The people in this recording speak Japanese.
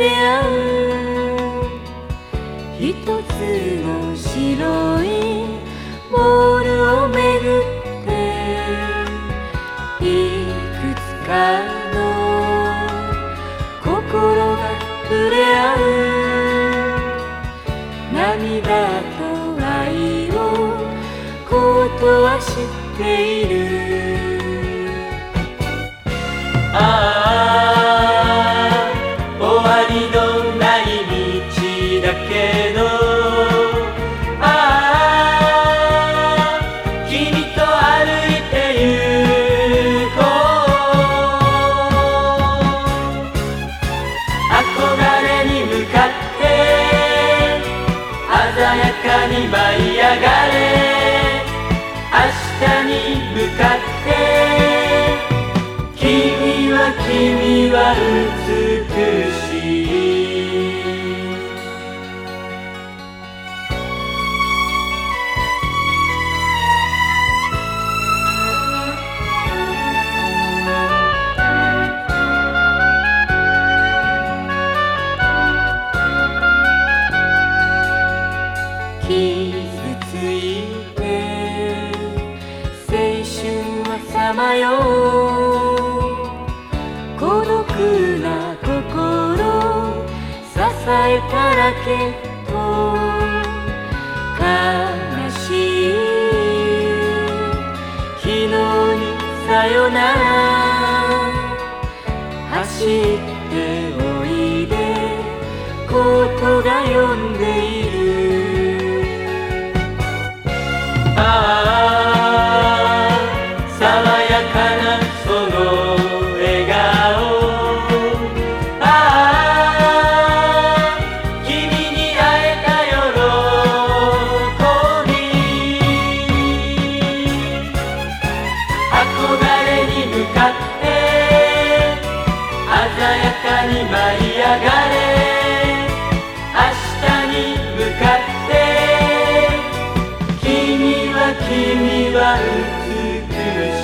出会う一つの白いボールをめぐっていくつかの心が触れ合う。涙と愛をことは知っている。ああけどああ君と歩いてゆこう。憧れに向かって鮮やかに舞い上がれ。明日に向かって君は君は美さまよう孤独な心支えたらけと悲しい昨日にさよなら。走っておいで。ことが呼んでいる。かって鮮やかに舞い上がれ。明日に向かって君は君は美しい。